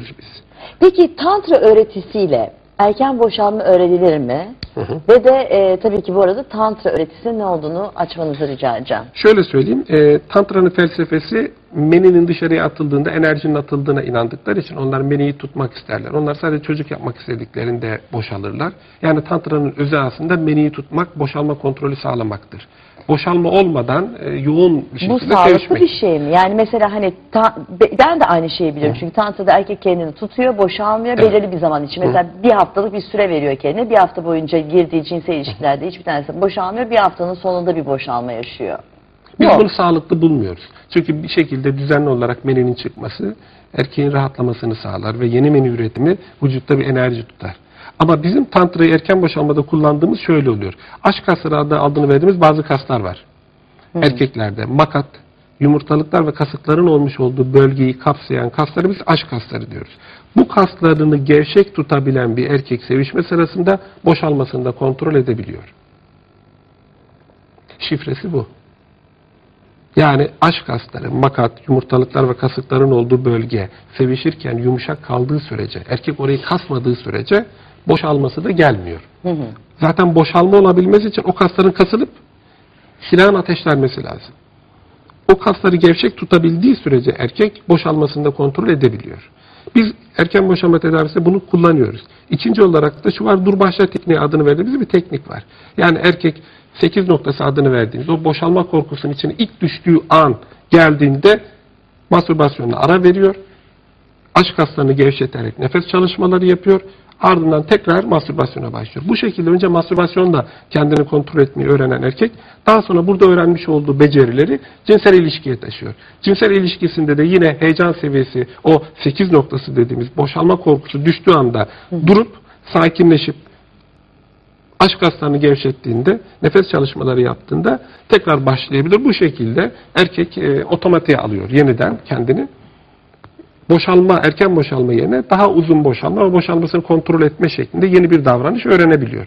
biz. Peki tantra öğretisiyle erken boşalma öğrenilir mi? Hı hı. Ve de e, tabii ki bu arada tantra öğretisinin ne olduğunu açmanızı rica edeceğim. Şöyle söyleyeyim, e, Tantra'nın felsefesi meninin dışarıya atıldığında enerjinin atıldığına inandıkları için onlar meniyi tutmak isterler. Onlar sadece çocuk yapmak istediklerinde boşalırlar. Yani Tantra'nın özü aslında meniyi tutmak, boşalma kontrolü sağlamaktır. Boşalma olmadan e, yoğun bir Bu şekilde sağlıklı sevişmek. bir şey mi? Yani mesela hani ta- be- ben de aynı şeyi biliyorum. Çünkü tantrada erkek kendini tutuyor, boşalmıyor belirli bir zaman için. Mesela bir haftalık bir süre veriyor kendine. Bir hafta boyunca girdiği cinsel ilişkilerde hiçbir tanesi boşalmıyor. Bir haftanın sonunda bir boşalma yaşıyor. Biz Yok. bunu sağlıklı bulmuyoruz. Çünkü bir şekilde düzenli olarak meninin çıkması erkeğin rahatlamasını sağlar ve yeni meni üretimi vücutta bir enerji tutar. Ama bizim tantrayı erken boşalmada kullandığımız şöyle oluyor. Aşk kasları adı adını verdiğimiz bazı kaslar var. Erkeklerde makat, yumurtalıklar ve kasıkların olmuş olduğu bölgeyi kapsayan kasları biz aşk kasları diyoruz. Bu kaslarını gevşek tutabilen bir erkek sevişme sırasında boşalmasını da kontrol edebiliyor. Şifresi bu. Yani aşk kasları, makat, yumurtalıklar ve kasıkların olduğu bölge sevişirken yumuşak kaldığı sürece, erkek orayı kasmadığı sürece boşalması da gelmiyor. Zaten boşalma olabilmesi için o kasların kasılıp silahın ateşlenmesi lazım. O kasları gevşek tutabildiği sürece erkek boşalmasını da kontrol edebiliyor. Biz erken boşalma tedavisinde bunu kullanıyoruz. İkinci olarak da şu var dur başla tekniği adını verdiğimiz bir teknik var. Yani erkek 8 noktası adını verdiğimiz o boşalma korkusunun içine ilk düştüğü an geldiğinde mastürbasyonuna ara veriyor. Aç kaslarını gevşeterek nefes çalışmaları yapıyor. Ardından tekrar mastürbasyona başlıyor. Bu şekilde önce mastürbasyonda kendini kontrol etmeyi öğrenen erkek daha sonra burada öğrenmiş olduğu becerileri cinsel ilişkiye taşıyor. Cinsel ilişkisinde de yine heyecan seviyesi o 8 noktası dediğimiz boşalma korkusu düştüğü anda durup sakinleşip aşk kaslarını gevşettiğinde, nefes çalışmaları yaptığında tekrar başlayabilir. Bu şekilde erkek e, otomatiğe alıyor yeniden kendini. Boşalma, erken boşalma yerine daha uzun boşalma ve boşalmasını kontrol etme şeklinde yeni bir davranış öğrenebiliyor.